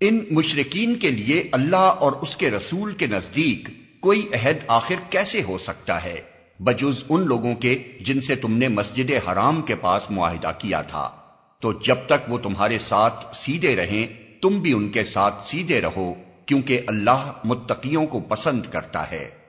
ان مشرقین کے لیے اللہ اور اس کے رسول کے نزدیک کوئی عہد آخر کیسے ہو سکتا ہے؟ بجز ان لوگوں کے جن سے تم نے مسجد حرام کے پاس معاہدہ کیا تھا۔ تو جب تک وہ تمہارے ساتھ سیدھے رہیں، تم بھی ان کے ساتھ سیدھے رہو، کیونکہ اللہ متقیوں کو پسند کرتا ہے۔